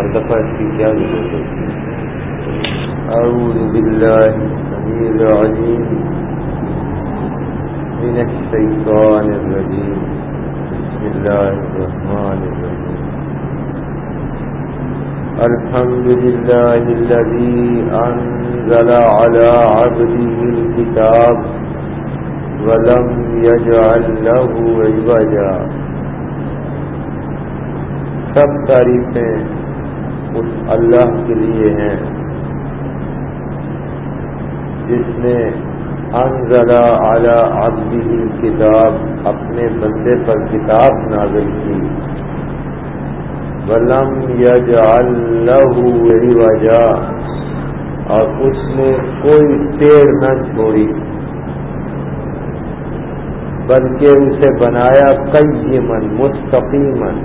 ہر دفعہ اس کی کیا ضرورت ہے؟ اعوذ باللہ السمیع العلیم من الشیطان الرجیم بسم اللہ الرحمن الرحیم الحمد لله الذي أنزل على عبده الكتاب ولم يجعل له عوجا سب تعریفیں اس اللہ کے لیے ہیں۔ جس نے انزلہ اعلی عبدی کتاب اپنے بندے پر کتاب نازل کی۔ ولم یجعل له عوجا۔ اور اس نے کوئی ٹیڑ نہ چھوڑی، بلکہ اسے بنایا قیمن مستقیمن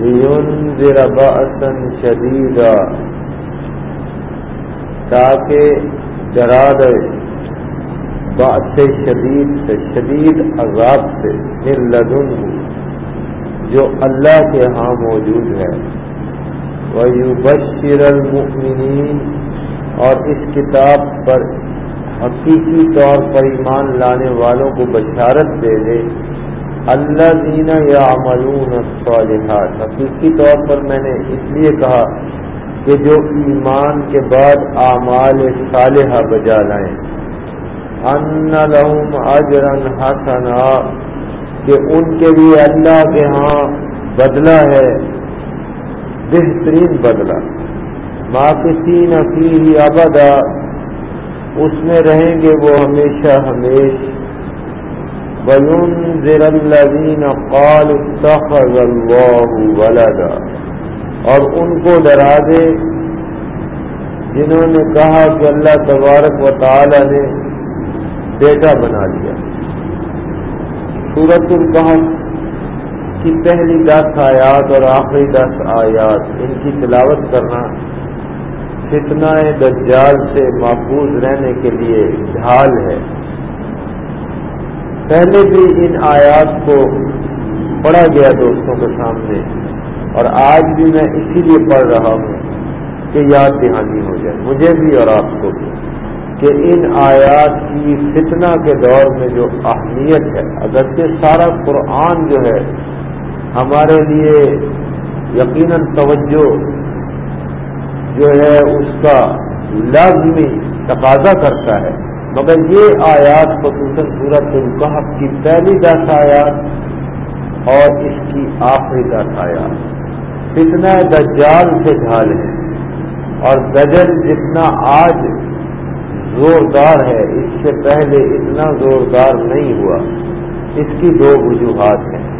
لينذر بأسا شديدا، تاکہ ڈرا دے بات شدید سے، شدید عذاب سے، من لدن جو اللہ کے ہاں موجود ہے۔ وَيُبَشِّرَ الْمُؤْمِنِينَ، اور اس کتاب پر حقیقی طور پر ایمان لانے والوں کو بشارت دے دے۔ اللہ دینا یا عملون الصالحات حقیقی طور پر میں نے اس لیے کہا کہ جو ایمان کے بعد اعمال صالحہ بجا لائیں، ان لہم اجرن حسنا، کہ ان کے لیے اللہ کے ہاں بدلہ ہے، بہترین بدلہ۔ ماکسین فی ابدا، اس میں رہیں گے وہ ہمیشہ ہمیشہ وَيُنذِرَ الَّذِينَ قَالُوا اتَّخَذَ اللَّهُ وَلَدًا اور ان کو ڈرا دے، جنہوں نے کہا کہ اللہ تبارک و تعالی نے بیٹا بنا لیا۔ سورت القحف کی پہلی دس آیات اور آخری دس آیات، ان کی تلاوت کرنا فتنہ دجال سے محفوظ رہنے کے لیے ڈھال ہے۔ پہلے بھی ان آیات کو پڑھا گیا دوستوں کے سامنے اور آج بھی میں اسی لیے پڑھ رہا ہوں کہ یاد دہانی ہو جائے۔ مجھے بھی اور آپ کو بھی کہ ان آیات کی فتنہ کے دور میں جو اہمیت ہے، اگرچہ سارا قرآن جو ہے ہمارے لیے یقیناً توجہ جو ہے، اس کا لازمی تقاضا کرتا ہے مگر یہ آیات خصوصاً صورت القحف کی پہلی دس آیات اور اس کی آخری دس آیات۔ کتنا دجال سے ڈھال ہے اور دجل جتنا آج زوردار ہے، اس سے پہلے اتنا زوردار نہیں ہوا۔ اس کی دو وجوہات ہیں۔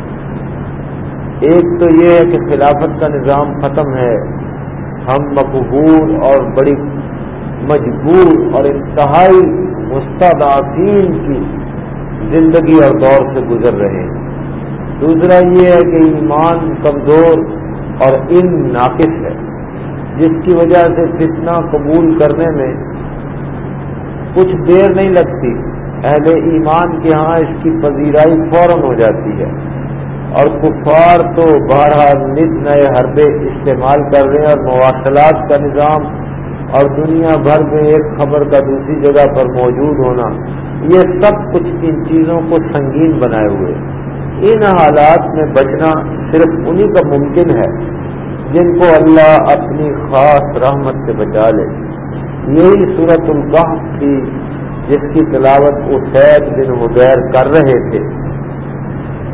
ایک تو یہ ہے کہ خلافت کا نظام ختم ہے۔ ہم مقبول اور بڑی مجبور اور انتہائی مستدافین کی زندگی اور دور سے گزر رہے ہیں۔ دوسرا یہ ہے کہ ایمان کمزور اور ان ناقص ہے، جس کی وجہ سے فتنہ قبول کرنے میں کچھ دیر نہیں لگتی۔ اہل ایمان کے ہاں اس کی پذیرائی فوراً ہو جاتی ہے اور کفار تو بہرحال نت نئے حربے استعمال کر رہے ہیں اور مواصلات کا نظام اور دنیا بھر میں ایک خبر کا دوسری جگہ پر موجود ہونا، یہ سب کچھ ان چیزوں کو سنگین بنائے ہوئے ان حالات میں بچنا صرف انہی کا ممکن ہے جن کو اللہ اپنی خاص رحمت سے بچا لے۔ یہی صورت القحف تھی جس کی تلاوت اسید بن مدیر کر رہے تھے۔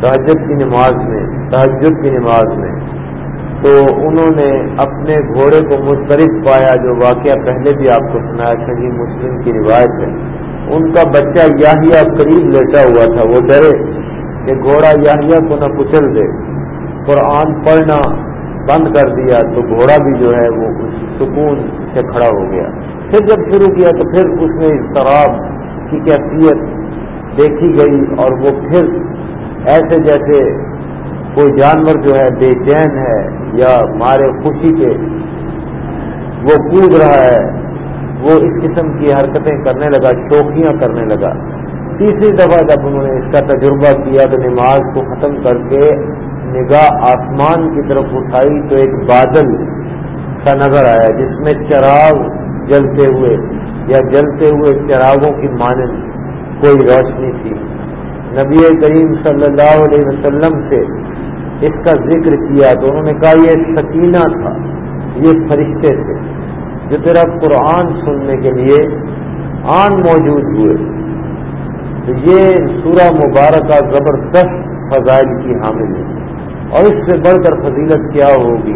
تہجد کی نماز میں، تہجد کی نماز میں۔ تو انہوں نے اپنے گھوڑے کو مسترد پایا جو واقعہ پہلے بھی آپ کو سنایا صحیح مسلم کی روایت ہے۔ ان کا بچہ یاہیا قریب لیٹا ہوا تھا، وہ ڈرے کہ گھوڑا یاہیا کو نہ کچل دے۔ قرآن پڑھنا بند کر دیا تو گھوڑا بھی جو ہے وہ سکون سے کھڑا ہو گیا۔ پھر جب شروع کیا تو پھر اس میں اضطراب کی کیفیت دیکھی گئی اور وہ پھر ایسے جیسے کوئی جانور جو ہے بے چین ہے یا مارے خوشی کے وہ کود رہا ہے، وہ اس قسم کی حرکتیں کرنے لگا چوکیاں کرنے لگا۔ تیسری دفعہ جب انہوں نے اس کا تجربہ کیا تو نماز کو ختم کر کے نگاہ آسمان کی طرف اٹھائی تو ایک بادل سا نظر آیا جس میں چراغ جلتے ہوئے یا جلتے ہوئے چراغوں کی مانند کوئی روشنی تھی۔ نبی کریم صلی اللہ علیہ وسلم سے اس کا ذکر کیا تو انہوں نے کہا یہ سکینہ تھا، یہ فرشتے تھے، جو تیرا قرآن سننے کے لیے آن موجود ہوئے۔ تو یہ سورہ مبارکہ زبردست فضائل کی حامل ہے۔ اور اس سے بڑھ کر فضیلت کیا ہوگی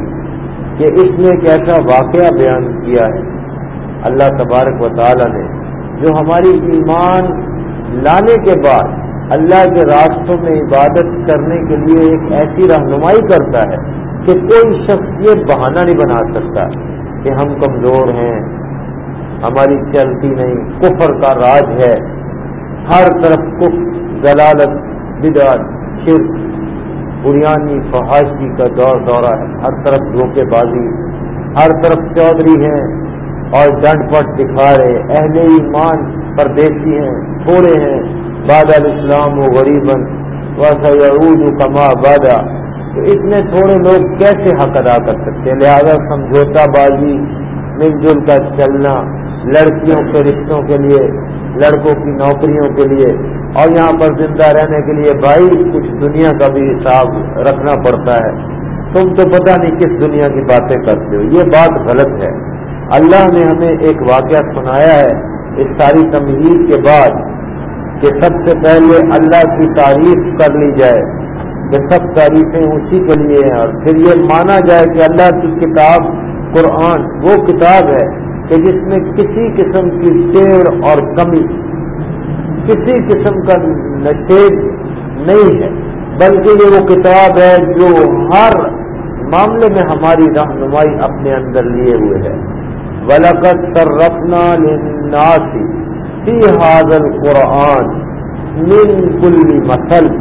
کہ اس نے ایک ایسا واقعہ بیان کیا ہے۔ اللہ تبارک و تعالی نے جو ہماری ایمان لانے کے بعد اللہ کے راستوں میں عبادت کرنے کے لیے ایک ایسی رہنمائی کرتا ہے کہ کوئی شخص یہ بہانہ نہیں بنا سکتا کہ ہم کمزور ہیں، ہماری چلتی نہیں، کفر کا راج ہے۔ ہر طرف کف دلالت، بدعت، شرک، بریانی، فحاشی کا دور دورہ ہے۔ ہر طرف دھوکے بازی، ہر طرف چودھری ہیں اور ڈنڈ پٹ دکھا رہے۔ اہل ایمان پردیسی ہیں تھوڑے ہیں۔ بادہ اسلام و غریبن ویسا یعود کما بادہ تو اتنے تھوڑے لوگ کیسے حق ادا کر سکتے ہیں؟ لہذا سمجھوتا بازی، مل جل کر چلنا، لڑکیوں کے رشتوں کے لیے، لڑکوں کی نوکریوں کے لیے، اور یہاں پر زندہ رہنے کے لیے بھائی کچھ دنیا کا بھی حساب رکھنا پڑتا ہے۔ تم تو پتہ نہیں کس دنیا کی باتیں کرتے ہو۔ یہ بات غلط ہے۔ اللہ نے ہمیں ایک واقعہ سنایا ہے۔ اس ساری تمہید کے بعد کہ سب سے پہلے اللہ کی تعریف کر لی جائے، کہ سب تعریفیں اسی کے لیے ہیں۔ اور پھر یہ مانا جائے کہ اللہ کی کتاب قرآن، وہ کتاب ہے کہ جس میں کسی قسم کی ٹیڑھ اور کمی، کسی قسم کا نشیب نہیں ہے، بلکہ یہ وہ کتاب ہے جو ہر معاملے میں ہماری رہنمائی اپنے اندر لیے ہوئے ہے۔ ولقت سرفنا لناسی فی حاضر قرآن من کل مسل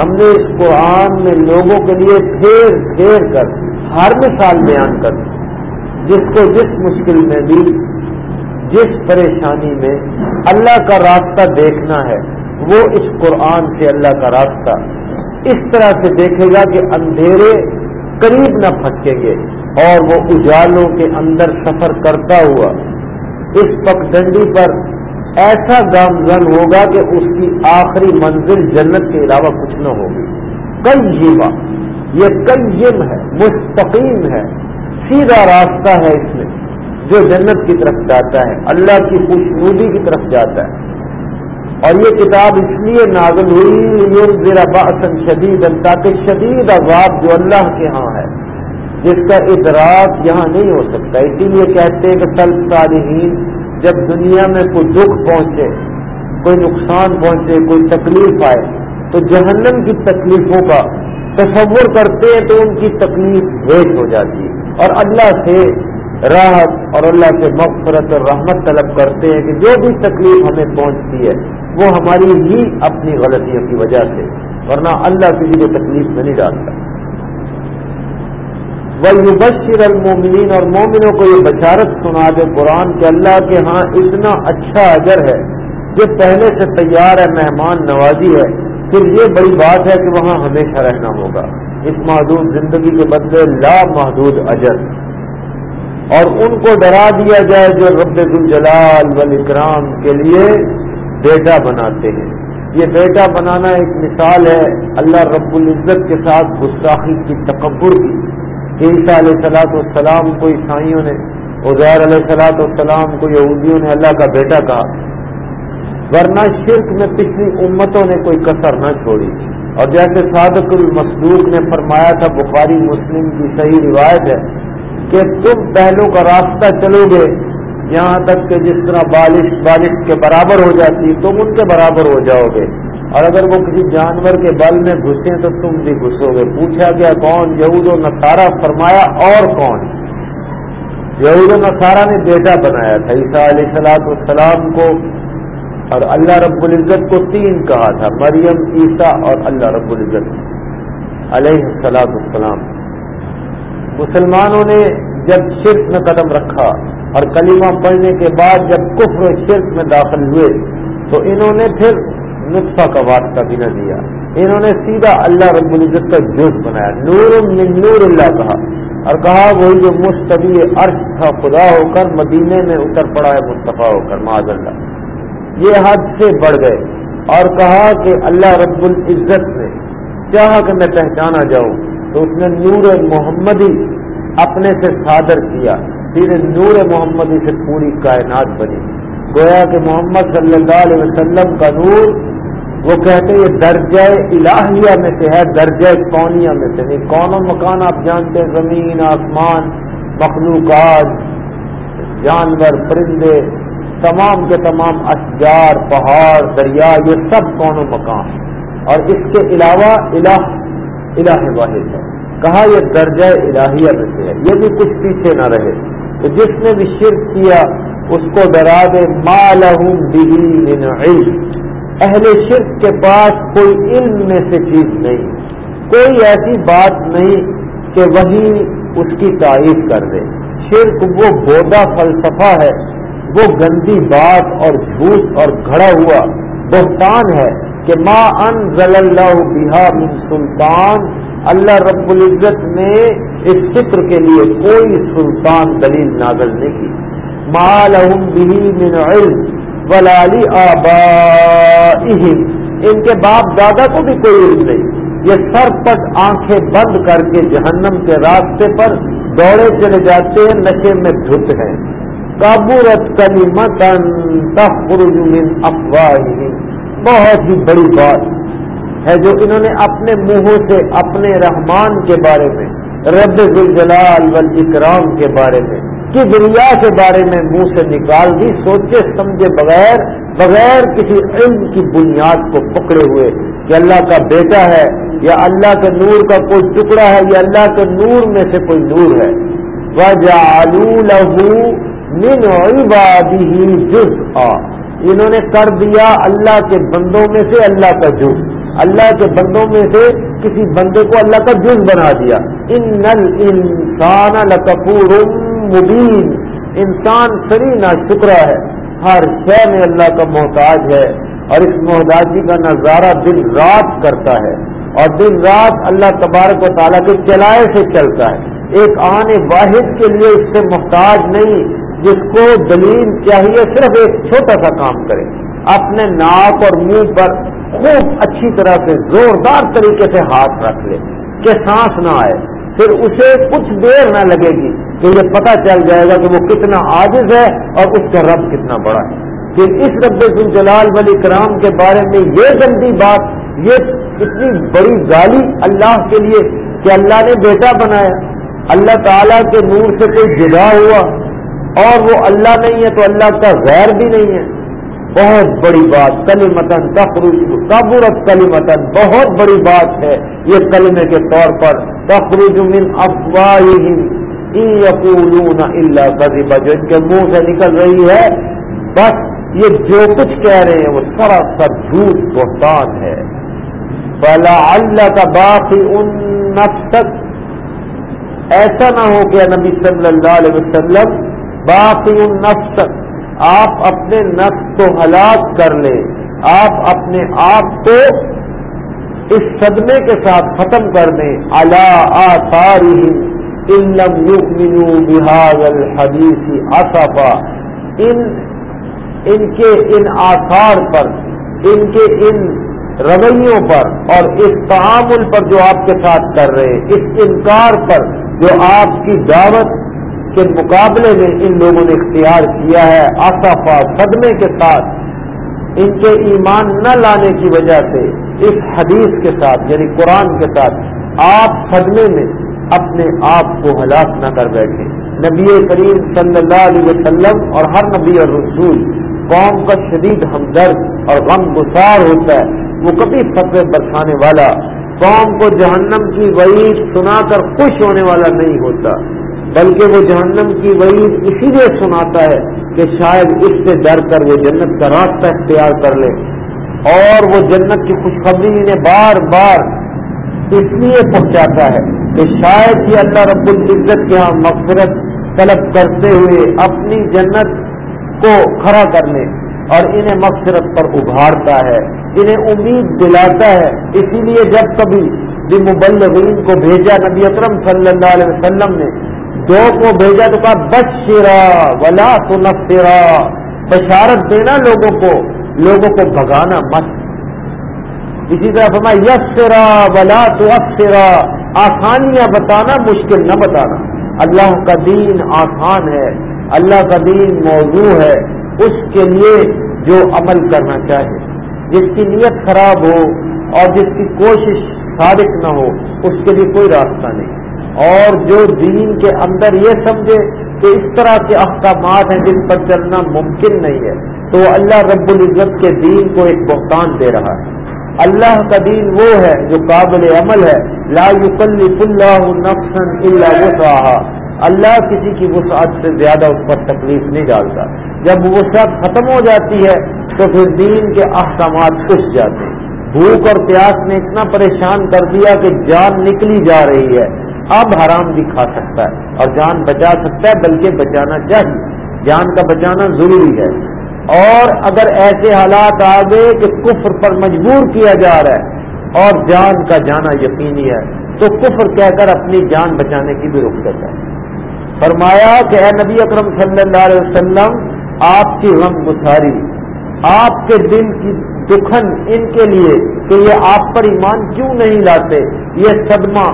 ہم نے اس قرآن میں لوگوں کے لیے پھیر پھیر کر ہر مثال بیان کر جس کو جس مشکل میں بھی، جس پریشانی میں اللہ کا راستہ دیکھنا ہے، وہ اس قرآن سے اللہ کا راستہ۔ اس طرح سے دیکھے گا کہ اندھیرے قریب نہ پھٹکیں گے اور وہ اجالوں کے اندر سفر کرتا ہوا اس پگڈنڈی پر ایسا گامزن ہوگا کہ اس کی آخری منزل جنت کے علاوہ کچھ نہ ہوگی۔ کئی یہ کئی ہے، مستقیم ہے، سیدھا راستہ ہے اس میں، جو جنت کی طرف جاتا ہے، اللہ کی خوشنودی کی طرف جاتا ہے۔ اور یہ کتاب اس لیے نازل ہوئی ذرا باسن شدید تاکہ شدید عذاب جو اللہ کے ہاں ہے، جس کا ادراک یہاں نہیں ہو سکتا۔ اسی لیے کہتے ہیں کہ سل صالحین جب دنیا میں کوئی دکھ پہنچے، کوئی نقصان پہنچے، کوئی تکلیف آئے، تو جہنم کی تکلیفوں کا تصور کرتے ہیں تو ان کی تکلیف بھیج ہو جاتی ہے۔ اور اللہ سے راحت اور اللہ سے مغفرت اور رحمت طلب کرتے ہیں کہ جو بھی تکلیف ہمیں پہنچتی ہے، وہ ہماری ہی اپنی غلطیوں کی وجہ سے، ورنہ اللہ کسی کو تکلیف میں نہیں ڈالتا۔ وہ یبشر المومنین اور مومنوں کو یہ بشارت سنا دے قرآن کہ اللہ کے ہاں اتنا اچھا اجر ہے جو پہلے سے تیار ہے، مہمان نوازی ہے۔ پھر یہ بڑی بات ہے کہ وہاں ہمیشہ رہنا ہوگا۔ اس محدود زندگی کے بدلے لا محدود اجر۔ اور ان کو ڈرا دیا جائے جو رب الجلال والاکرام کے لیے بیٹا بناتے ہیں۔ یہ بیٹا بنانا ایک مثال ہے اللہ رب العزت کے ساتھ گستاخی کی تکبر کی۔ عیسیٰ علیہ سلاۃ والسلام کو عیسائیوں نے، عزیر علیہ سلاۃ والسلام کو یہودیوں نے اللہ کا بیٹا کہا۔ ورنہ شرک میں پچھلی امتوں نے کوئی کثر نہ چھوڑی۔ اور جیسے صادق المسلوق نے فرمایا تھا، بخاری مسلم کی صحیح روایت ہے کہ تم پہلو کا راستہ چلو گے، یہاں تک کہ جس طرح بارش بارش کے برابر ہو جاتی، تم ان کے برابر ہو جاؤ گے۔ اور اگر وہ کسی جانور کے بل میں گھسے تو تم بھی گھسو گے۔ پوچھا گیا کون؟ یہود و نصارہ؟ فرمایا اور کون؟ یہود و نصارہ نے بیٹا بنایا تھا، عیسیٰ علیہ سلاۃ السلام کو اور اللہ رب العزت کو تین کہا تھا، مریم، عیسیٰ اور اللہ رب العزت علیہ السلاۃ السلام مسلمانوں نے جب شرک میں قدم رکھا اور کلمہ پڑھنے کے بعد جب کفر شرک میں داخل ہوئے تو انہوں نے پھر نطفہ کا واسطہ بھی نہ دیا۔ انہوں نے سیدھا اللہ رب العزت کا جز بنایا۔ نور من نور اللہ کہا۔ اور کہا، وہی جو مستوی عرش تھا، خدا ہو کر مدینے میں اتر پڑا ہے، مصطفیٰ ہو کر معذ اللہ۔ یہ حد سے بڑھ گئے۔ اور کہا کہ اللہ رب العزت نے چاہا کہ میں پہچانا جاؤں، تو اس نے نور محمدی اپنے سے صادر کیا۔ پھر نور محمدی سے پوری کائنات بنی۔ گویا کہ محمد صلی اللہ علیہ وسلم کا نور وہ کہتے یہ درجہ الہیہ میں سے ہے، درجہ کونیا میں سے نہیں۔ کون و مکان آپ جانتے ہیں؟ زمین، آسمان، مخلوقات، جانور، پرندے، تمام کے تمام اشجار، پہاڑ، دریا، یہ سب کون و مکان۔ اور اس کے علاوہ الہ الہ واحد ہے۔ کہا یہ درجہ الہیہ میں سے ہے۔ یہ بھی کچھ پیچھے نہ رہے۔ تو جس نے بھی شرک کیا، اس کو ڈرا دے من علم۔ اہل شرک کے پاس کوئی علم میں سے چیز نہیں۔ کوئی ایسی بات نہیں کہ وہی اس کی تعریف کر دے۔ شرک وہ بودا فلسفہ ہے، وہ گندی بات اور جھوٹ اور گھڑا ہوا بہتان ہے کہ ماں ان ضل اللہ بہا من سلطان۔ اللہ رب العزت نے اس فکر کے لیے کوئی سلطان دلیل نازل نہیں کی۔ مال من علم۔ ولالی آبا ان کے باپ دادا کو بھی کوئی علم نہیں۔ یہ سر پٹ آنکھیں بند کر کے جہنم کے راستے پر دوڑے چلے جاتے ہیں، نشے میں دھت ہیں۔ کابورت کلی متن من افواہ بہت ہی بڑی بات ہے جو انہوں نے اپنے منہوں سے اپنے رحمان کے بارے میں، رب الجلال والاکرام کے بارے میں کی دنیا کے بارے میں منہ سے نکال دی، سوچے، سمجھے بغیر بغیر کسی علم کی بنیاد کو پکڑے ہوئے کہ اللہ کا بیٹا ہے، یا اللہ کے نور کا کوئی ٹکڑا ہے، یا اللہ کے نور میں سے کوئی نور ہے۔ لہو من جز آ انہوں نے کر دیا اللہ کے بندوں میں سے اللہ کا جز۔ اللہ کے بندوں میں سے کسی بندے کو اللہ کا جز بنا دیا۔ ان نل انسان لکپور مبین، انسان سری نہ شکرا ہے۔ ہر شے میں اللہ کا محتاج ہے اور اس محتاجی کا نظارہ دن رات کرتا ہے اور دن رات اللہ تبارک و تعالیٰ کے چلائے سے چلتا ہے۔ ایک آنے واحد کے لیے اس سے محتاج نہیں، جس کو دلیل چاہیے صرف ایک چھوٹا سا کام کرے۔ اپنے ناک اور منہ پر خوب اچھی طرح سے زوردار طریقے سے ہاتھ رکھ لے، کہ سانس نہ آئے، پھر اسے کچھ دیر نہ لگے گی۔ کہ یہ پتہ چل جائے گا کہ وہ کتنا عاجز ہے اور اس کا رب کتنا بڑا ہے۔ پھر اس رب جلال ولی کرام کے بارے میں یہ گندی بات، یہ اتنی بڑی گالی اللہ کے لیے کہ اللہ نے بیٹا بنایا۔ اللہ تعالیٰ کے نور سے کوئی جدا ہوا اور وہ اللہ نہیں ہے تو اللہ کا غیر بھی نہیں ہے۔ بہت بڑی بات کلی متن تخروج کابورت کلی متن بہت بڑی بات ہے۔ یہ کلمے کے طور پر تخروج من افواہ اللہ کذبا جو ان کے منہ سے نکل رہی ہے، بس یہ جو کچھ کہہ رہے ہیں، وہ سراسر جھوٹ بہتان ہے۔ بلا اللہ کا باقی ان تک ایسا نہ ہو کہ نبی صلی اللہ علیہ وسلم باقی ان تک آپ اپنے نفس کو ہلاک کر لیں۔ آپ اپنے آپ کو اس صدمے کے ساتھ ختم کر دیں۔ اللہ آثاری علم یؤمنو بحاظ الحدیث اصفا ان ان کے ان آثار پر ان کے ان رویوں پر اور اس تعامل پر جو آپ کے ساتھ کر رہے اس انکار پر جو آپ کی دعوت کے مقابلے میں ان لوگوں نے اختیار کیا ہے آصافہ صدمے کے ساتھ، ان کے ایمان نہ لانے کی وجہ سے اس حدیث کے ساتھ یعنی قرآن کے ساتھ، آپ صدمے میں اپنے آپ کو ہلاک نہ کر بیٹھے۔ نبی کریم صلی اللہ علیہ وسلم اور ہر نبی اور رسول، قوم کا شدید ہمدرد اور غم گسار ہوتا ہے۔ وہ کبھی فتوے برسانے والا، قوم کو جہنم کی وعید سنا کر خوش ہونے والا نہیں ہوتا۔ بلکہ وہ جہنم کی وعید اسی لیے سناتا ہے کہ شاید اس سے ڈر کر وہ جنت کا راستہ اختیار کر لے۔ اور وہ جنت کی خوشخبری انہیں بار بار اس لیے پہنچاتا ہے۔ کہ شاید یہ اللہ رب العزت کے ہاں مغفرت طلب کرتے ہوئے اپنی جنت کو کھڑا کر اور انہیں مغفرت پر ابھارتا ہے، انہیں امید دلاتا ہے۔ اسی لیے جب کبھی مبلغین کو بھیجا، نبی اکرم صلی اللہ علیہ وسلم نے دو کو بھیجا تو کہا، بشرا ولا تو نفرا بشارت دینا لوگوں کو لوگوں کو بھگانا مت۔ اسی طرح فرما یسرا ولا تو افسرا آسانیاں بتانا، مشکل نہ بتانا۔ اللہ کا دین آسان ہے، اللہ کا دین موضوع ہے۔ اس کے لیے جو عمل کرنا چاہے، جس کی نیت خراب ہو اور جس کی کوشش صادق نہ ہو، اس کے لیے کوئی راستہ نہیں۔ اور جو دین کے اندر یہ سمجھے کہ اس طرح کے احکامات ہیں جن پر چلنا ممکن نہیں ہے، تو اللہ رب العزت کے دین کو ایک بہتان دے رہا ہے۔ اللہ کا دین وہ ہے جو قابل عمل ہے. لا يكلف اللہ نفسا الا وسعها اللہ کسی کی وسعت سے زیادہ اس پر تکلیف نہیں ڈالتا. جب وسعت ختم ہو جاتی ہے تو پھر دین کے احکامات کس جاتے ہیں؟ بھوک اور پیاس نے اتنا پریشان کر دیا کہ جان نکلی جا رہی ہے. اب حرام بھی کھا سکتا ہے اور جان بچا سکتا ہے، بلکہ بچانا چاہیے. جان کا بچانا ضروری ہے. اور اگر ایسے حالات آ گئے کہ کفر پر مجبور کیا جا رہا ہے اور جان کا جانا یقینی ہے، تو کفر کہہ کر اپنی جان بچانے کی بھی رخ کرتا ہے۔ فرمایا کہ اے نبی اکرم صلی اللہ علیہ وسلم، آپ کی غم گساری آپ کے دل کی دکھن ان کے لیے کہ یہ آپ پر ایمان کیوں نہیں لاتے؟ یہ صدمہ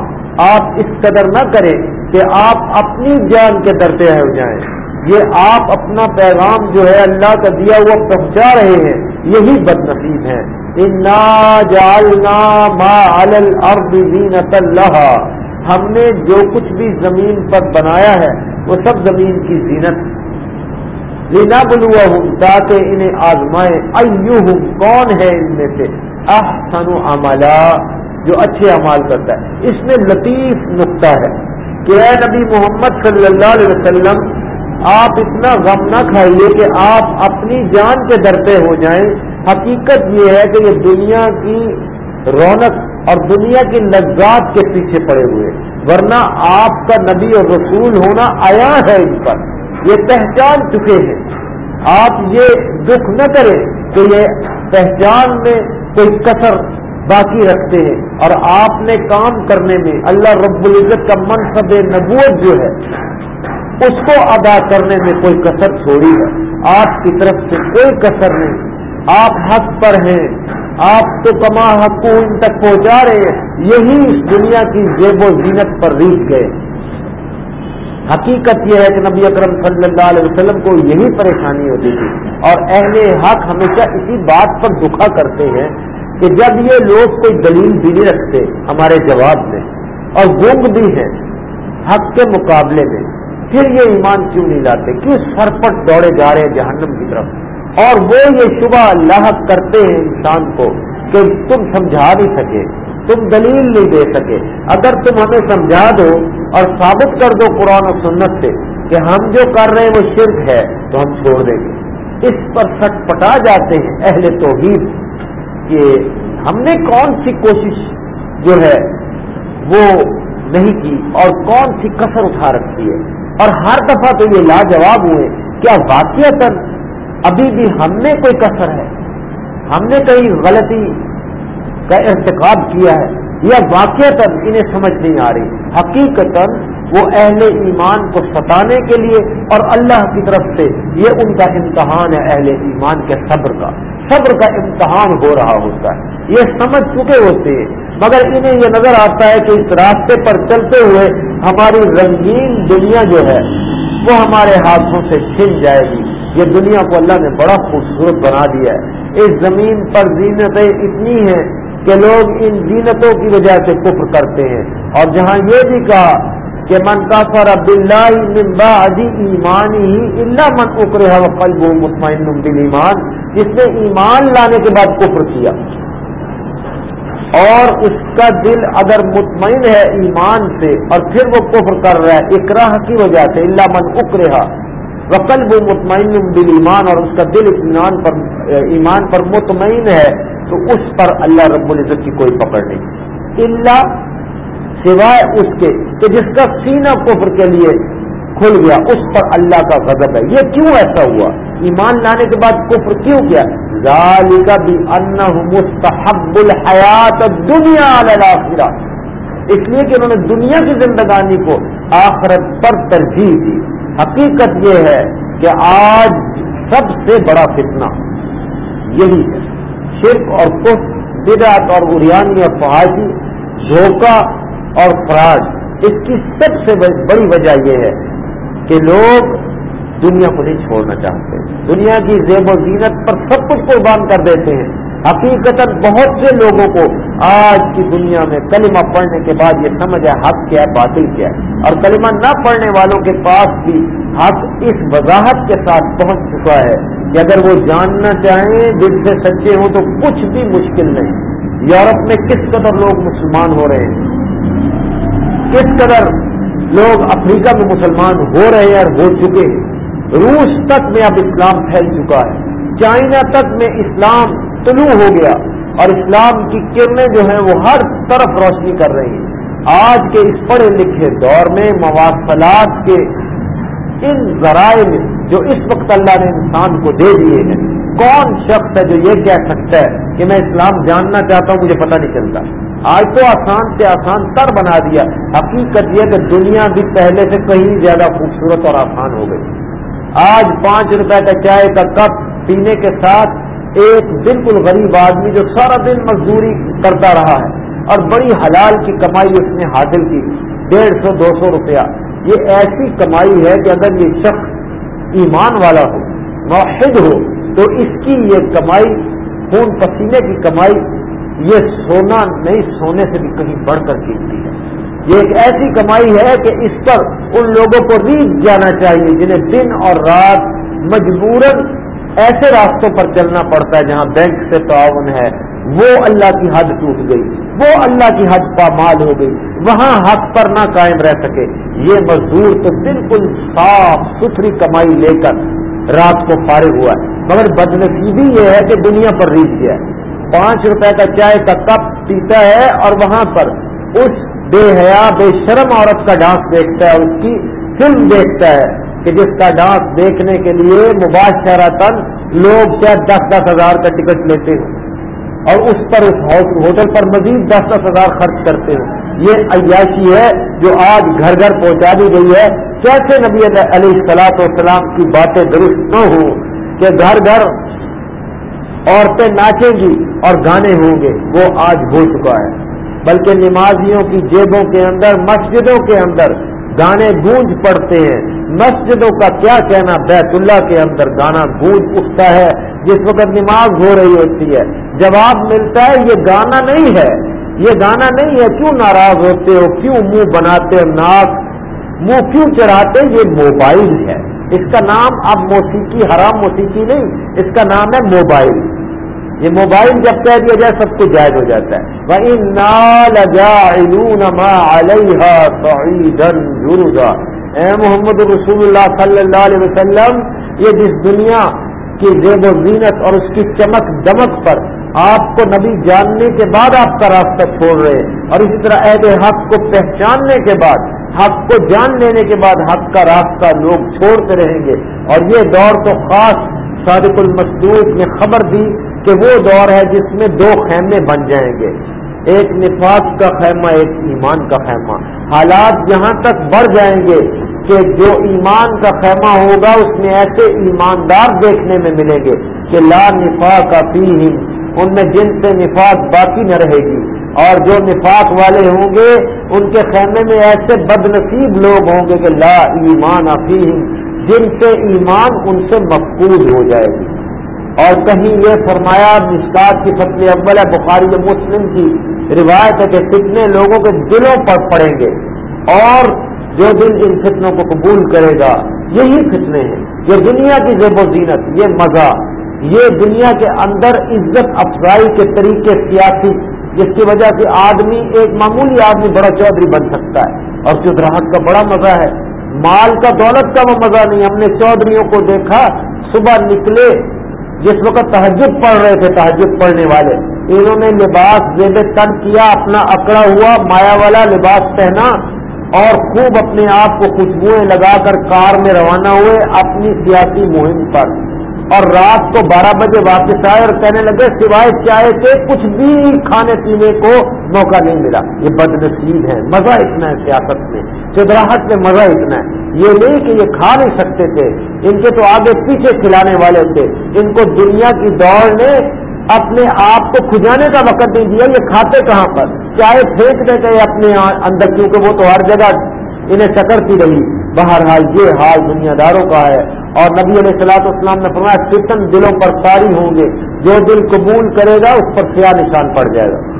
آپ اس قدر نہ کریں کہ آپ اپنی جان کے درتے ہو جائیں۔ یہ آپ اپنا پیغام جو ہے اللہ کا دیا ہوا پہنچا رہے ہیں، یہی بد نصیب ہے۔ انا جالنا ما زینت اللہ ہم نے جو کچھ بھی زمین پر بنایا ہے، وہ سب زمین کی زینت۔ لینا بلوا ہوں تاکہ انہیں آزمائے۔ ایوہم کون ہے ان میں سے؟ احسن عملا۔ جو اچھے امال کرتا ہے۔ اس میں لطیف نقطہ ہے کہ اے نبی محمد صلی اللہ علیہ وسلم آپ اتنا غم نہ کھائیے کہ آپ اپنی جان کے درپے ہو جائیں۔ حقیقت یہ ہے کہ یہ دنیا کی رونق اور دنیا کی لذات کے پیچھے پڑے ہوئے۔ ورنہ آپ کا نبی اور رسول ہونا آیا ہے ان پر۔ یہ پہچان چکے ہیں۔ آپ یہ دکھ نہ کریں کہ یہ پہچان میں کوئی کثر باقی رکھتے ہیں۔ اور آپ نے کام کرنے میں اللہ رب العزت کا منصب نبوت جو ہے اس کو ادا کرنے میں کوئی کثر تھوڑی ہے۔ آپ کی طرف سے کوئی کثر نہیں۔ آپ حق پر ہیں۔ آپ تو کما حق کو ان تک پہنچا رہے ہیں۔ یہی اس دنیا کی زیب و زینت پر ریچ گئے حقیقت یہ ہے کہ نبی اکرم صلی اللہ علیہ وسلم کو یہی پریشانی ہوتی تھی۔ اور اہل حق ہمیشہ اسی بات پر دکھا کرتے ہیں کہ جب یہ لوگ کوئی دلیل بھی نہیں رکھتے ہمارے جواب میں، اور گنگ بھی ہیں حق کے مقابلے میں۔ پھر یہ ایمان کیوں نہیں لاتے؟ کیوں سرپٹ دوڑے جا رہے ہیں جہنم کی طرف؟ اور وہ یہ شبہ لاحق کرتے ہیں انسان کو کہ تم سمجھا نہیں سکے، تم دلیل نہیں دے سکے۔ اگر تم ہمیں سمجھا دو اور ثابت کر دو قرآن و سنت سے کہ ہم جو کر رہے ہیں وہ شرک ہے، تو ہم چھوڑ دیں گے۔ اس پر سٹ پٹا جاتے ہیں اہل توحید کہ ہم نے کون سی کوشش جو ہے وہ نہیں کی اور کون سی کثر اٹھا رکھی ہے۔ اور ہر دفعہ تو یہ لاجواب ہوئے کیا واقع ابھی بھی ہم نے کوئی کثر ہے؟ ہم نے کہیں غلطی کا ارتقاب کیا ہے یا واقع انہیں سمجھ نہیں آ رہی؟ حقیقت وہ اہل ایمان کو ستانے کے لیے اور اللہ کی طرف سے یہ ان کا امتحان ہے اہل ایمان کے صبر کا۔ صبر کا امتحان ہو رہا ہوتا ہے۔ یہ سمجھ چکے ہوتے ہیں۔ مگر انہیں یہ نظر آتا ہے کہ اس راستے پر چلتے ہوئے ہماری رنگین دنیا جو ہے، وہ ہمارے ہاتھوں سے چھن جائے گی۔ یہ دنیا کو اللہ نے بڑا خوبصورت بنا دیا ہے۔ اس زمین پر زینتیں اتنی ہیں کہ لوگ ان زینتوں کی وجہ سے کفر کرتے ہیں۔ اور جہاں یہ بھی کہا کہ من کافر عبد اللہ ایمانی ہی اللہ من اکر قلب مطمئن بل ایمان جس نے ایمان لانے کے بعد کفر کیا۔ اور اس کا دل اگر مطمئن ہے ایمان سے، اور پھر وہ کفر کر رہا ہے، اکراہ کی وجہ سے اللہ من اکرہ وقلب مطمئن بل ایمان اور اس کا دل اطمینان پر، ایمان پر مطمئن ہے، تو اس پر اللہ رب العزت کی کوئی پکڑ نہیں۔ اللہ سوائے اس کے کہ جس کا سینہ کفر کے لیے کھل گیا، اس پر اللہ کا غضب ہے۔ یہ کیوں ایسا ہوا؟ ایمان لانے کے بعد کفر کیوں کیا؟ ذالک بھی ان مستحب الحیات دنیا اس لیے کہ انہوں نے دنیا کی زندگانی کو آخرت پر ترجیح دی۔ حقیقت یہ ہے کہ آج سب سے بڑا فتنہ یہی ہے۔ شرک اور کف بدعت اور اریانی اور فحاشی جھوکا اور فراڈ۔ اس کی سب سے بڑی وجہ یہ ہے کہ لوگ دنیا کو نہیں چھوڑنا چاہتے۔ دنیا کی زیب و زینت پر سب کچھ قربان کر دیتے ہیں۔ حقیقت بہت سے لوگوں کو آج کی دنیا میں کلمہ پڑھنے کے بعد یہ سمجھ ہے حق کیا ہے، باطل کیا ہے۔ اور کلمہ نہ پڑھنے والوں کے پاس بھی حق اس وضاحت کے ساتھ پہنچ چکا ہے کہ اگر وہ جاننا چاہیں، دل سے سچے ہوں تو کچھ بھی مشکل نہیں۔ یورپ میں کس قدر لوگ مسلمان ہو رہے ہیں؟ کس قدر لوگ افریقہ میں مسلمان ہو رہے ہیں اور ہو چکے ہیں، روس تک میں اب اسلام پھیل چکا ہے، چائنا تک میں اسلام طلوع ہو گیا اور اسلام کی کرنیں جو ہیں وہ ہر طرف روشنی کر رہی ہیں۔ آج کے اس پڑھے لکھے دور میں مواصلات کے ان ذرائع میں جو اس وقت اللہ نے انسان کو دے دیے ہیں، کون شخص ہے جو یہ کہہ سکتا ہے کہ میں اسلام جاننا چاہتا ہوں، مجھے پتہ نہیں چلتا۔ آج تو آسان سے آسان تر بنا دیا۔ حقیقت یہ کہ دنیا بھی پہلے سے کہیں زیادہ خوبصورت اور آسان ہو گئی۔ آج پانچ روپے کا چائے کا کپ پینے کے ساتھ ایک بالکل غریب آدمی جو سارا دن مزدوری کرتا رہا ہے اور بڑی حلال کی کمائی اس نے حاصل کی، ڈیڑھ سو، دو سو روپیہ۔ یہ ایسی کمائی ہے کہ اگر یہ شخص ایمان والا ہو، موحد ہو، تو اس کی یہ کمائی، خون پسینے کی کمائی یہ سونا نہیں، سونے سے بھی کہیں بڑھ کر قیمتی ہے۔ یہ ایک ایسی کمائی ہے کہ اس پر ان لوگوں کو ریچ جانا چاہیے جنہیں دن اور رات مجبوراً ایسے راستوں پر چلنا پڑتا ہے جہاں بینک سے تعاون ہے۔ وہ اللہ کی حد ٹوٹ گئی، وہ اللہ کی حد پامال ہو گئی۔ وہاں حق پر نہ قائم رہ سکے۔ یہ مزدور تو بالکل صاف ستھری کمائی لے کر رات کو فارغ ہوا ہے۔ مگر بدنسیبی یہ ہے کہ دنیا پر ریچ گیا ہے۔ پانچ روپے کا چائے کا کپ پیتا ہے اور وہاں پر اس بے حیا، بے شرم عورت کا ڈانس دیکھتا ہے، اس کی فلم دیکھتا ہے کہ جس کا ڈانس دیکھنے کے لیے مباشرہ لوگ کیا دس دس ہزار کا ٹکٹ لیتے ہیں اور اس پر اس ہوٹل پر مزید دس دس ہزار خرچ کرتے ہیں۔ یہ عیاشی ہے جو آج گھر گھر پہنچا دی گئی ہے۔ کیسے نبی علیہ السلاط والسلام کی باتیں درست نہ ہوں کہ گھر گھر عورتیں ناچیں گی اور گانے ہوں گے۔ وہ آج ہو چکا ہے۔ بلکہ نمازیوں کی جیبوں کے اندر، مسجدوں کے اندر گانے گونج پڑتے ہیں۔ مسجدوں کا کیا کہنا؟ بیت اللہ کے اندر گانا گونج اٹھتا ہے۔ جس وقت نماز ہو رہی ہوتی ہے، جواب ملتا ہے، یہ گانا نہیں ہے۔ یہ گانا نہیں ہے۔ کیوں ناراض ہوتے ہو؟ کیوں منہ بناتے ہو؟ ناک، منہ کیوں چڑھاتے یہ موبائل ہے۔ اس کا نام اب موسیقی، حرام موسیقی نہیں۔ اس کا نام ہے موبائل۔ یہ موبائل جب کہہ دیا جائے سب کچھ جائز ہو جاتا ہے۔ وہ اے محمد رسول اللہ صلی اللہ علیہ وسلم، یہ جس دنیا کی زیب و زینت اور اس کی چمک دمک پر آپ کو نبی جاننے کے بعد آپ کا راستہ چھوڑ رہے ہیں، اور اسی طرح عہد حق کو پہچاننے کے بعد، حق کو جان لینے کے بعد حق کا راستہ لوگ چھوڑتے رہیں گے۔ اور یہ دور تو خاص صادق المسدود نے خبر دی کہ وہ دور ہے جس میں دو خیمے بن جائیں گے۔ ایک نفاق کا خیمہ، ایک ایمان کا خیمہ۔ حالات جہاں تک بڑھ جائیں گے کہ جو ایمان کا خیمہ ہوگا، اس میں ایسے ایماندار دیکھنے میں ملیں گے کہ لا نفاق کا فی ان میں جن سے نفاق باقی نہ رہے گی۔ اور جو نفاق والے ہوں گے، ان کے خیمے میں ایسے بد نصیب لوگ ہوں گے کہ لا ایمان افیم جن سے ایمان ان سے مقبول ہو جائے گی۔ اور کہیں یہ فرمایا مشکات کی فصل اول ہے، بخاری مسلم کی روایت ہے کہ کتنے لوگوں کے دلوں پر پڑیں گے اور جو دل ان فتنوں کو قبول کرے گا، یہی فتنے ہیں۔ یہ دنیا کی زیب و زینت، یہ مزہ، یہ دنیا کے اندر عزت افزائی کے طریقے سیاسی، جس کی وجہ سے آدمی، ایک معمولی آدمی بڑا چودھری بن سکتا ہے۔ اور چودراہٹ کا بڑا مزہ ہے۔ مال کا دولت کا وہ مزہ نہیں، ہم نے چودھریوں کو دیکھا، صبح نکلے جس وقت تحجد پڑھ رہے تھے تحجد پڑھنے والے۔ انہوں نے لباس زیب تن کیا، اپنا اکڑا ہوا مایا والا لباس پہنا اور خوب اپنے آپ کو خوشبوئیں لگا کر کار میں روانہ ہوئے اپنی سیاسی مہم پر۔ اور رات کو بارہ بجے واپس آئے اور کہنے لگے، سوائے چائے کے کچھ بھی کھانے پینے کو موقع نہیں ملا۔ یہ بد نصیب ہے، مزہ اتنا ہے سیاست میں چدراہٹ میں مزہ اتنا ہے۔ یہ نہیں کہ یہ کھا نہیں سکتے تھے، ان کے تو آگے پیچھے کھلانے والے تھے۔ ان کو دنیا کی دوڑ نے اپنے آپ کو کھجانے کا وقت نہیں دیا، یہ کھاتے کہاں پر؟ چائے پھینک دے گئے اپنے اندر، کیونکہ وہ تو ہر جگہ انہیں چکرتی رہی۔ بہرحال یہ حال دنیا داروں کا ہے۔ اور نبی علیہ السلاط اسلام نے فرمایا، فتن دلوں پر ساری ہوں گے۔ جو دل قبول کرے گا، اس پر سیاہ نشان پڑ جائے گا۔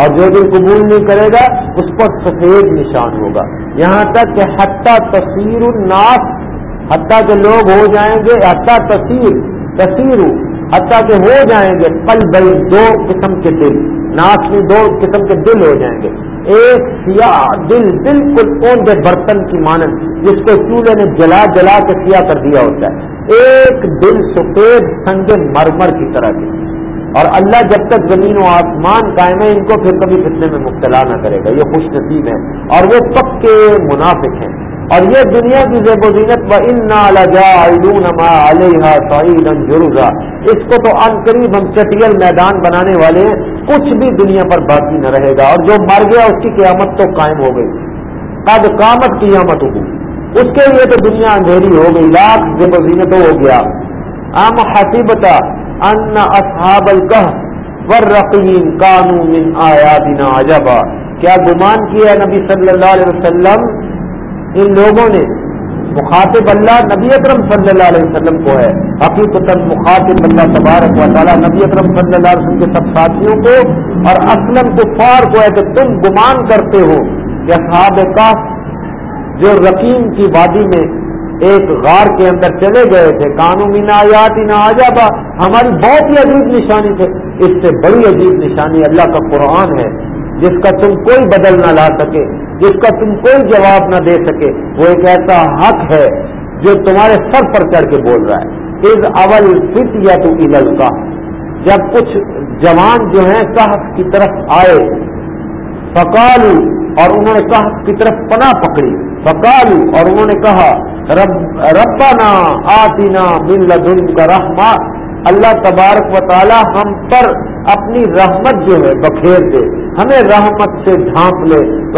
اور جو دل قبول نہیں کرے گا، اس پر سفید نشان ہوگا۔ یہاں تک کہ حتیٰ تصویر الناس، حتیٰ کے لوگ ہو جائیں گے، حتیٰ تصویر تصویر حتیٰ کہ ہو جائیں گے پل بل دو قسم کے دل۔ ناک میں دو قسم کے دل ہو جائیں گے۔ ایک سیاہ دل بالکل اونڈے برتن کی مانند، جس کو چولہے نے جلا جلا کے سیاہ کر دیا ہوتا ہے۔ ایک دل سفید، سنگ مرمر کی طرح کی اور اللہ جب تک زمین و آسمان قائم ہے، ان کو پھر کبھی فتنے میں مبتلا نہ کرے گا۔ یہ خوش نصیب ہے۔ اور وہ پکے منافق ہیں۔ اور یہ دنیا کی زیب و زینت و علیہ سعید جروزہ اس کو تو ان قریب ہم چٹیل میدان بنانے والے ہیں۔ کچھ بھی دنیا پر باقی نہ رہے گا اور جو مر گیا اس کی قیامت تو قائم ہو گئی۔ قد قامت قیامت ہو اس کے لیے تو دنیا اندھیری ہو گئی۔ لاکھ زیب و زینت ہو گیا۔ عام حسیبتا ان اصحاب القہ والرقیم کانو من آیاتنا عجبا۔ کیا گمان کیا نبی صلی اللہ علیہ وسلم؟ ان لوگوں نے مخاطب اللہ نبی اکرم صلی اللہ علیہ وسلم کو ہے۔ حقیقت مخاطب اللہ تبارک و تعالیٰ نبی اکرم صلی اللہ علیہ وسلم کے سب ساتھیوں کو اور اسلم کفار کو ہے کہ تم گمان کرتے ہو کہ صحاب کا جو رقیم کی وادی میں ایک غار کے اندر چلے گئے تھے۔ قانونی نایات نہ آجابا ہماری بہت ہی عجیب نشانی تھے اس سے بڑی عجیب نشانی اللہ کا قرآن ہے جس کا تم کوئی بدل نہ لا سکے۔ جس کا تم کوئی جواب نہ دے سکے، وہ ایک ایسا حق ہے جو تمہارے سر پر چڑھ کے بول رہا ہے۔ از اول فٹ یا تو ادل کا جب کچھ جوان جو ہیں صحف کی طرف آئے فکالو اور انہوں نے صحف کی طرف پناہ پکڑی۔ فکالو اور انہوں نے کہا، رب، ربنا آتینا من لدن کا رحمہ۔ اللہ تبارک و تعالی ہم پر اپنی رحمت جو ہے، بکھیر دے۔ ہمیں رحمت سے ڈھانپ لے۔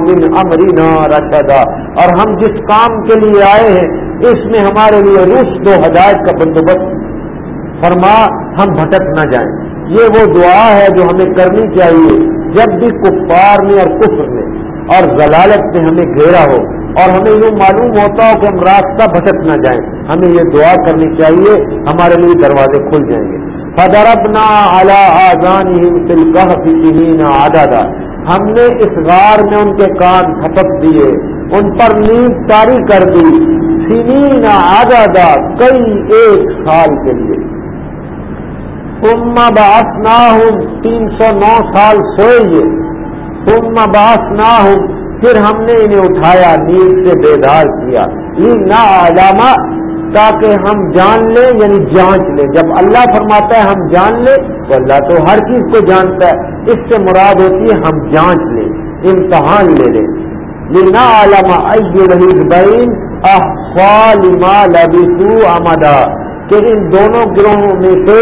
من امرینا رشدا۔ اور ہم جس کام کے لیے آئے ہیں، اس میں ہمارے لیے رشد و ہدایت کا بندوبست۔ فرما، ہم بھٹک نہ جائیں۔ یہ وہ دعا ہے جو ہمیں کرنی چاہیے، جب بھی کفار میں اور کفر میں اور ضلالت میں ہمیں گھیرا ہو۔ اور ہمیں یہ معلوم ہوتا ہو کہ ہم راستہ بھٹک نہ جائیں۔ ہمیں یہ دعا کرنی چاہیے، ہمارے لیے دروازے کھل جائیں گے۔ فدربنا على آذانهم في الكهف سنين عددا۔ ہم نے اس غار میں ان کے کان تھپک دیے، ان پر نیند تاری کر دی۔ سنین عددا کئی ایک سال کے لیے۔ ثم بعثناهم، تین سو نو سال سوئے ثم بعثناهم، پھر ہم نے انہیں اٹھایا، نیند سے بیدار کیا۔ لینا علامہ تاکہ ہم جان لیں یعنی جانچ لیں۔ جب اللہ فرماتا ہے ہم جان لیں، تو اللہ تو ہر چیز کو جانتا ہے۔ اس سے مراد ہوتی ہے ہم جانچ لیں، امتحان لے لیں۔ لینا علامہ بین لبیسو آمدہ کہ ان دونوں گروہوں میں سے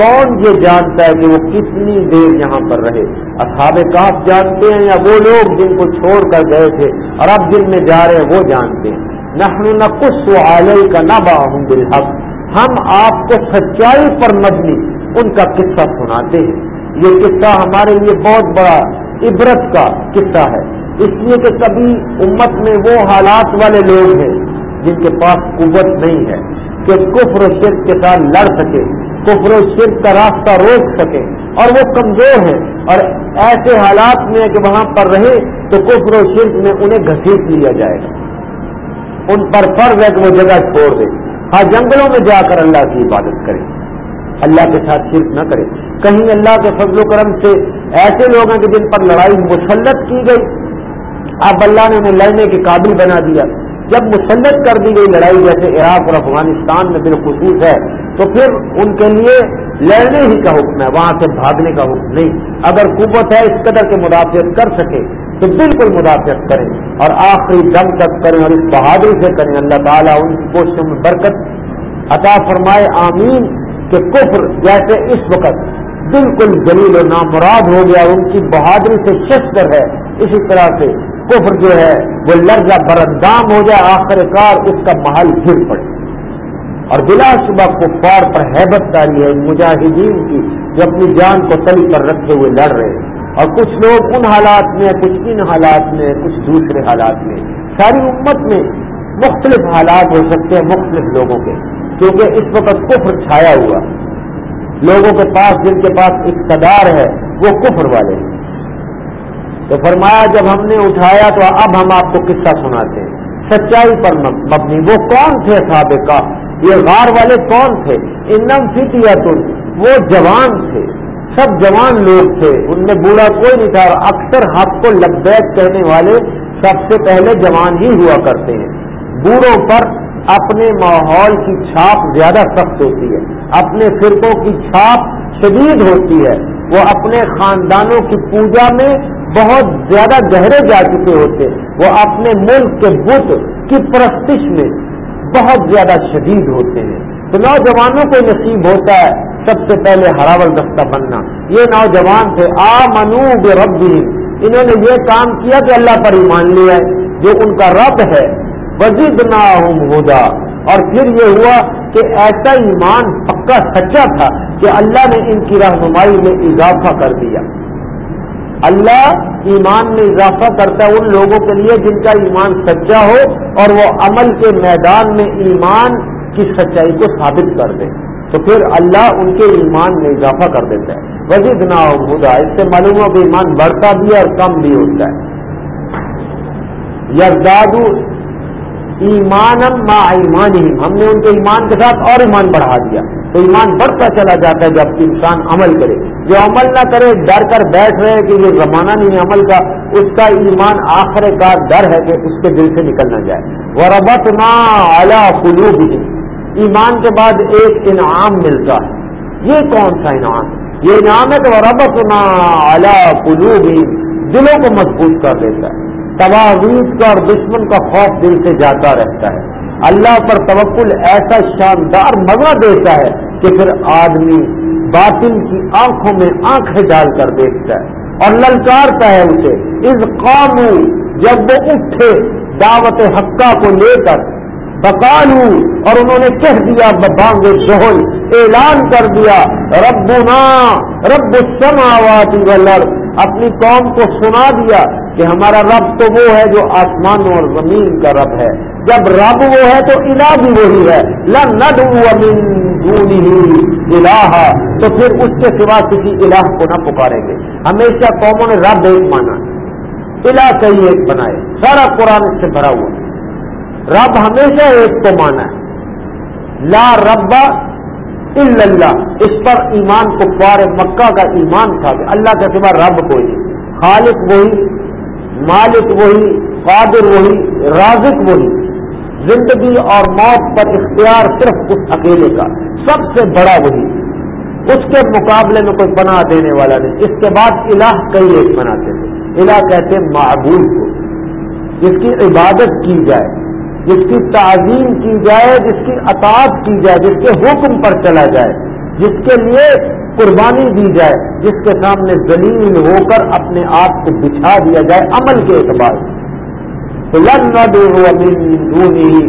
کون یہ جانتا ہے کہ وہ کتنی دیر یہاں پر رہے۔ اصحاب کاف جانتے ہیں یا وہ لوگ جن کو چھوڑ کر گئے تھے، اور اب جن میں جا رہے ہیں، وہ جانتے ہیں۔ نحن نقص علیہ کا نبا ہوں بالحق۔ ہم آپ کو سچائی پر مبنی ان کا قصہ سناتے ہیں۔ یہ قصہ ہمارے لیے بہت بڑا عبرت کا قصہ ہے۔ اس لیے کہ کبھی امت میں وہ حالات والے لوگ ہیں جن کے پاس قوت نہیں ہے کہ کفر و شرک کے ساتھ لڑ سکے کفر و شرک کا راستہ روک سکے اور وہ کمزور ہیں اور ایسے حالات میں کہ وہاں پر رہے تو کفر و شرک میں انہیں گھسیٹ لیا جائے گا۔ ان پر فرض ہے کہ وہ جگہ چھوڑ دے۔ ہاں جنگلوں میں جا کر اللہ کی عبادت کرے۔ اللہ کے ساتھ شرک نہ کرے۔ کہیں اللہ کے فضل و کرم سے ایسے لوگ ہیں کہ جن پر لڑائی مسلط کی گئی۔ اب اللہ نے انہیں لڑنے کے قابل بنا دیا۔ جب مسلط کر دی گئی لڑائی جیسے عراق اور افغانستان میں بالخصوص ہے، تو پھر ان کے لیے لڑنے ہی کا حکم ہے، وہاں سے بھاگنے کا حکم نہیں۔ اگر قوت ہے اس قدر کے مدافعت کر سکے تو بالکل مدافعت کریں اور آخری دم تک کریں اور اس بہادری سے کریں۔ اللہ تعالیٰ ان کوششوں میں برکت عطا فرمائے، آمین، کہ کفر جیسے اس وقت بالکل جلیل و نامراد ہو گیا، ان کی بہادری سے شستر ہے۔ اسی طرح سے کفر جو ہے، وہ لرزہ برندام ہو جائے، آخر کار اس کا محل گر پڑے۔ اور بلا صبح کفار پر حیبت داری ہے، مجاہدین کی، جو اپنی جان کو تلی پر رکھے ہوئے لڑ رہے ہیں۔ اور کچھ لوگ ان حالات میں، کچھ ان حالات میں، کچھ دوسرے حالات میں۔ ساری امت میں مختلف حالات ہو سکتے ہیں مختلف لوگوں کے، کیونکہ اس وقت کفر چھایا ہوا۔ لوگوں کے پاس، جن کے پاس اقتدار ہے، وہ کفر والے ہیں۔ تو فرمایا، جب ہم نے اٹھایا تو اب ہم آپ کو قصہ سناتے ہیں۔ سچائی پر مبنی۔ وہ کون تھے سابقہ؟ یہ غار والے کون تھے؟ انم فٹ وہ جوان تھے۔ سب جوان لوگ تھے۔ ان میں بوڑھا کوئی نہیں تھا اور اکثر حق کو لبیک کہنے والے سب سے پہلے جوان ہی ہوا کرتے ہیں۔ بوڑھوں پر اپنے ماحول کی چھاپ زیادہ سخت ہوتی ہے۔ اپنے فرقوں کی چھاپ شدید ہوتی ہے۔ وہ اپنے خاندانوں کی پوجا میں بہت زیادہ گہرے جا چکے ہوتے وہ اپنے ملک کے بت کی پرستش میں بہت زیادہ شدید ہوتے ہیں۔ تو نوجوانوں کو نصیب ہوتا ہے سب سے پہلے ہراول دستہ بننا۔ یہ نوجوان تھے آ منو بے انہوں نے یہ کام کیا کہ اللہ پر ایمان لیا ہے جو ان کا رب ہے وزید نہ ہدا اور پھر یہ ہوا کہ ایسا ایمان پکا سچا تھا کہ اللہ نے ان کی رہنمائی میں اضافہ کر دیا۔ اللہ ایمان میں اضافہ کرتا ہے ان لوگوں کے لیے جن کا ایمان سچا ہو اور وہ عمل کے میدان میں ایمان کی سچائی کو ثابت کر دیں تو پھر اللہ ان کے ایمان میں اضافہ کر دیتا ہے۔ وزید نہ خدا اس سے معلوم ہو کہ ایمان بڑھتا بھی ہے اور کم بھی ہوتا ہے۔ یزداد ایمان ما ایمان ہم نے ان کے ایمان کے ساتھ اور ایمان بڑھا دیا۔ تو ایمان بڑھتا چلا جاتا ہے جب انسان عمل کرے۔ جو عمل نہ کرے، ڈر کر بیٹھ رہے کہ یہ زمانہ نہیں عمل کا۔ اس کا ایمان آخر کا ڈر ہے کہ اس کے دل سے نکل نہ جائے۔ وہ ربت نہ اعلیٰ بھی ایمان کے بعد ایک انعام ملتا ہے۔ یہ کون سا انعام؟ یہ انعام ہے تو رب سنا اعلیٰ دلوں کو مضبوط کر دیتا ہے۔ تباہید کا اور دشمن کا خوف دل سے جاتا رہتا ہے۔ اللہ پر توکل ایسا شاندار مزہ دیتا ہے کہ پھر آدمی باطل کی آنکھوں میں آنکھیں ڈال کر دیکھتا ہے اور للکارتا ہے اسے۔ اس قوم جب وہ اٹھے، دعوت حقہ کو لے کر بکالو اور انہوں نے کہہ دیا بانگ شہل اعلان کر دیا، ربنا، رب السماوات والارض، اپنی قوم کو سنا دیا کہ ہمارا رب تو وہ ہے جو آسمان اور زمین کا رب ہے۔ جب رب وہ ہے تو الہ بھی وہی ہے۔ الہ تو پھر اس کے سوا کسی الہ کو نہ پکاریں گے۔ ہمیشہ قوموں نے رب ایک مانا۔ الہ کئی ایک بنائے۔ سارا قرآن اس سے بھرا ہوا۔ رب ہمیشہ ایک کو مانا ہے۔ لا ربا اللہ۔ اس پر ایمان کو پار مکہ کا ایمان تھا کہ اللہ کے سوا رب کوئی خالق وہی، مالک وہی، قادر وہی، رازق وہی۔ زندگی اور موت پر اختیار صرف اس اکیلے کا، سب سے بڑا وہی۔ اس کے مقابلے میں کوئی بنا دینے والا نہیں۔ اس کے بعد الہ کئی ایک بناتے تھے۔ الہ کہتے معبول کو۔ جس کی عبادت کی جائے۔ جس کی تعظیم کی جائے، جس کی اطاعت کی جائے، جس کے حکم پر چلا جائے، جس کے لیے قربانی دی جائے، جس کے سامنے زلیل ہو کر اپنے آپ کو بچھا دیا جائے عمل کے اعتبار سے۔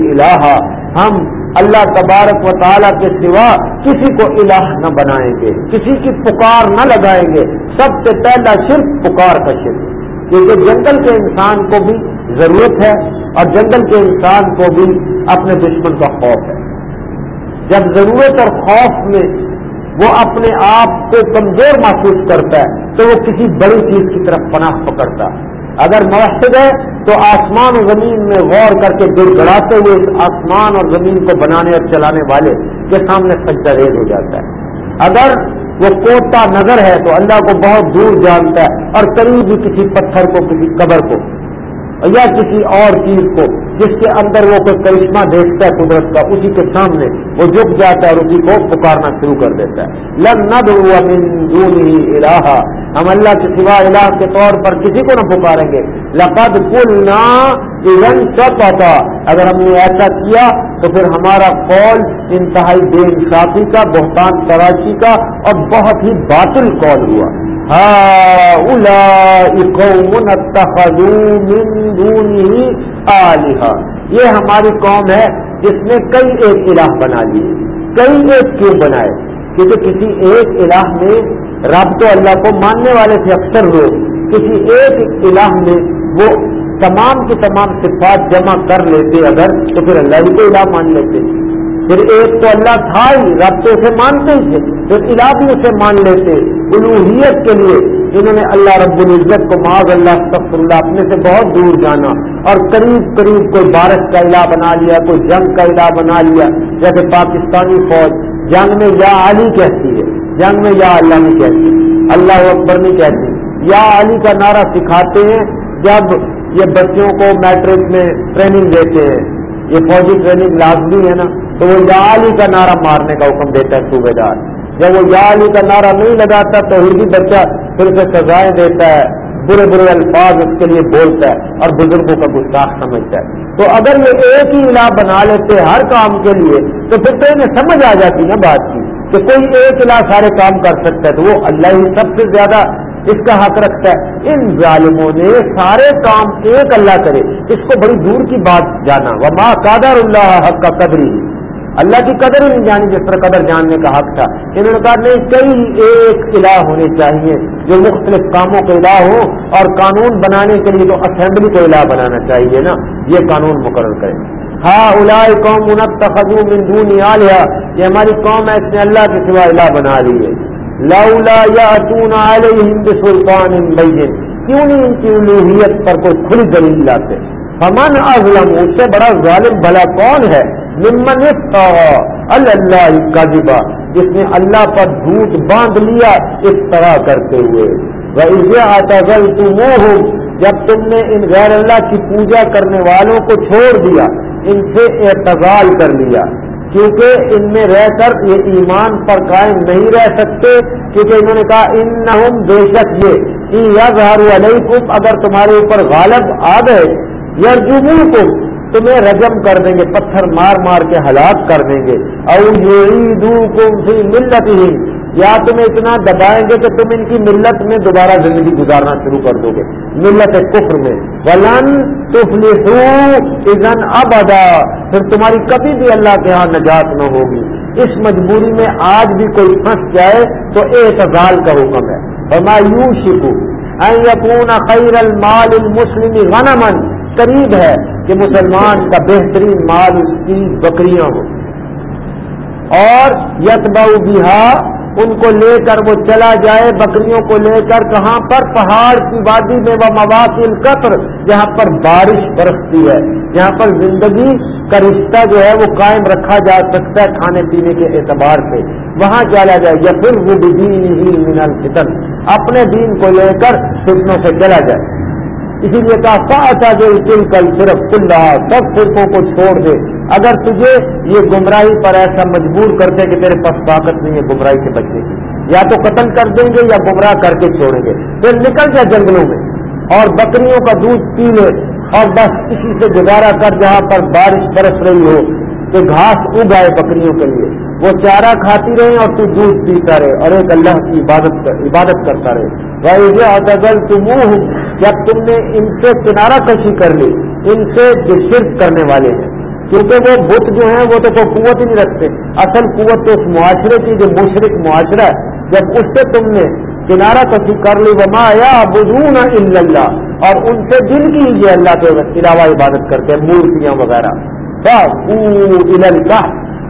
الہ ہم اللہ تبارک و تعالیٰ کے سوا کسی کو الہ نہ بنائیں گے، کسی کی پکار نہ لگائیں گے۔ سب سے پہلا صرف پکار کا شرک کیونکہ جنگل کے انسان کو بھی ضرورت ہے اور جنگل کے انسان کو بھی اپنے دشمن کا خوف ہے۔ جب ضرورت اور خوف میں وہ اپنے آپ کو کمزور محسوس کرتا ہے، تو وہ کسی بڑی چیز کی طرف پناہ پکڑتا ہے۔ اگر مؤثر ہے، تو آسمان و زمین میں غور کر کے دل گڑاتے ہوئے اس آسمان اور زمین کو بنانے اور چلانے والے کے سامنے سجدہ ریز ہو جاتا ہے۔ اگر وہ کوتا نظر ہے، تو اللہ کو بہت دور جانتا ہے اور قریب بھی کسی پتھر کو، کسی قبر کو۔ یا کسی اور چیز کو جس کے اندر وہ کوئی کرشمہ دیکھتا ہے قدرت کا، اسی کے سامنے وہ جھک جاتا ہے اور اسی کو پکارنا شروع کر دیتا ہے۔ لن نہ الہ ہم اللہ کے سوا الہ کے طور پر کسی کو نہ پکاریں گے۔ لقد کل ایون سب پتا اگر ہم نے ایسا کیا تو پھر ہمارا قول انتہائی بے انصافی کا، بہتان تراشی کا اور بہت ہی باطل قول ہوا۔ یہ ہماری قوم ہے جس نے کئی ایک الہ بنا لیے کئی ایک کیوں بنائے؟ کیونکہ کسی ایک الہ میں رب تو اللہ کو ماننے والے تھے اکثر لوگ۔ کسی ایک الہ میں وہ تمام کی تمام صفات جمع کر لیتے اگر تو پھر اللہ ہی کو الہ مان لیتے۔ پھر ایک تو اللہ تھا ہی رب تو اسے مانتے ہی تھے، پھر الہ بھی اسے مان لیتے الوحیت کے لیے انہوں نے اللہ رب العزت کو معاذ اللہ سفر اللہ اپنے سے بہت دور جانا اور قریب قریب کوئی بارش کا الہ بنا لیا، کوئی جنگ کا الہ بنا لیا، جیسے پاکستانی فوج جنگ میں یا علی کہتی ہے، جنگ میں یا اللہ نہیں کہتی، اللہ اکبر نہیں کہتی۔ یا علی کا نعرہ سکھاتے ہیں جب یہ بچوں کو میٹرک میں ٹریننگ دیتے ہیں، یہ فوجی ٹریننگ لازمی ہے نا۔ تو وہ یا علی کا نعرہ مارنے کا حکم دیتا ہے صوبے دار۔ جب وہ یا علی کا نعرہ نہیں لگاتا تو ہی بچہ پھر اسے سزائیں دیتا ہے، برے برے الفاظ اس کے لیے بولتا ہے اور بزرگوں کا گستاخ سمجھتا ہے۔ تو اگر یہ ایک ہی علاج بنا لیتے ہر کام کے لیے، تو پھر تو انہیں سمجھ آ جاتی نا بات کی کہ کوئی ایک علاج سارے کام کر سکتا ہے، تو وہ اللہ ہی سب سے زیادہ اس کا حق رکھتا ہے۔ ان ظالموں نے سارے کام ایک اللہ کرے۔ اس کو بڑی دور کی بات جانا۔ وہ ماں قادر اللہ حق کا قدری اللہ کی قدر ہی نہیں جانی جس طرح قدر جاننے کا حق تھا، انہوں نے کہا نہیں کئی ایک الہ ہونے چاہیے جو مختلف کاموں کے الہ ہو اور قانون بنانے کے لیے تو اسمبلی کو الہ بنانا چاہیے نا، یہ قانون مقرر کرے۔ ہاں الا قوم تخذو من دون عالیہ یہ ہماری قوم ہے، اس نے اللہ کے سوا الہ بنا لی ہے۔ لولا یا اتون علیہم سلطان کیوں نہیں ان کی الوحیت پر کوئی کھلی دلیل لاتے؟ ہمن اظلم، اس سے بڑا ظالم بھلا کون ہے؟ ممن اللہ کا جس نے اللہ پر جھوٹ باندھ لیا اس طرح کرتے ہوئے۔ آتا گل تم جب تم نے ان غیر اللہ کی پوجا کرنے والوں کو چھوڑ دیا، ان سے اعتزال کر لیا۔ کیونکہ ان میں رہ کر یہ ایمان پر قائم نہیں رہ سکتے، کیونکہ انہوں نے کہا ان نہ بے شک یہ علیکم، اگر تمہارے اوپر غالب آ گئے یا تمہیں رجم کر دیں گے، پتھر مار مار کے ہلاک کر دیں گے۔ اور ملت ہی یا تمہیں اتنا دبائیں گے کہ تم ان کی ملت میں دوبارہ زندگی گزارنا شروع کر دو گے۔ ملت کفر میں۔ ولن تفلحو اب ادا پھر تمہاری کبھی بھی اللہ کے ہاں نجات نہ ہوگی۔ اس مجبوری میں آج بھی کوئی پھنس جائے تو اعتزال کا حکم ہے اور مایوس شکو یقون خیر المال المسلم غنمن قریب ہے۔ کہ مسلمان کا بہترین مال اس کی بکریاں ہو اور یت بہا، ان کو لے کر وہ چلا جائے بکریوں کو لے کر کہاں پر؟ پہاڑ کی وادی میں، وہ مواقع قطر جہاں پر بارش برستی ہے، جہاں پر زندگی کا رشتہ جو ہے وہ قائم رکھا جا سکتا ہے کھانے پینے کے اعتبار سے۔ وہاں چلا جائے یا پھر وہ دین ہی من الفتن۔ اپنے دین کو لے کر فتنوں سے چلا جائے۔ اسی لیے کہا پاتا جو تل کل صرف کل رہا سب فرقوں کو چھوڑ دے۔ اگر تجھے یہ گمراہی پر ایسا مجبور کرتے کہ تیرے پاس طاقت نہیں ہے، گمراہی کے بچے کی۔ یا تو قتل کر دیں گے یا گمراہ کر کے چھوڑیں گے۔ پھر نکل جائے جنگلوں میں۔ اور بکریوں کا دودھ پی لے۔ اور بس کسی سے گزارا کر جہاں پر بارش برس رہی ہو کہ گھاس اگائے بکریوں کے لیے۔ وہ چارہ کھاتی رہے اور تو دودھ پیتا رہے اور ایک اللہ کی عبادت عبادت کرتا رہے۔ ادغل تم جب تم نے ان سے کنارہ کشی کر لی، ان سے جو شرک کرنے والے ہیں۔ کیونکہ وہ بت جو ہیں، وہ تو کوئی قوت ہی نہیں رکھتے۔ اصل قوت تو اس معاشرے کی، جو مشرق معاشرہ ہے۔ جب اس سے تم نے کنارہ کشی کر لی وہ مایا بدون اللہ اور ان سے دل کی یہ اللہ کے علاوہ عبادت کرتے ہیں، مورتیاں وغیرہ۔